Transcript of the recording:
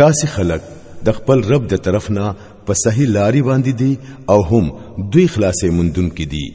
داسې خلک د خپل رب د طرف نه په صحیح لارې باندې دي او هم دوی خلاصې مندون کې دي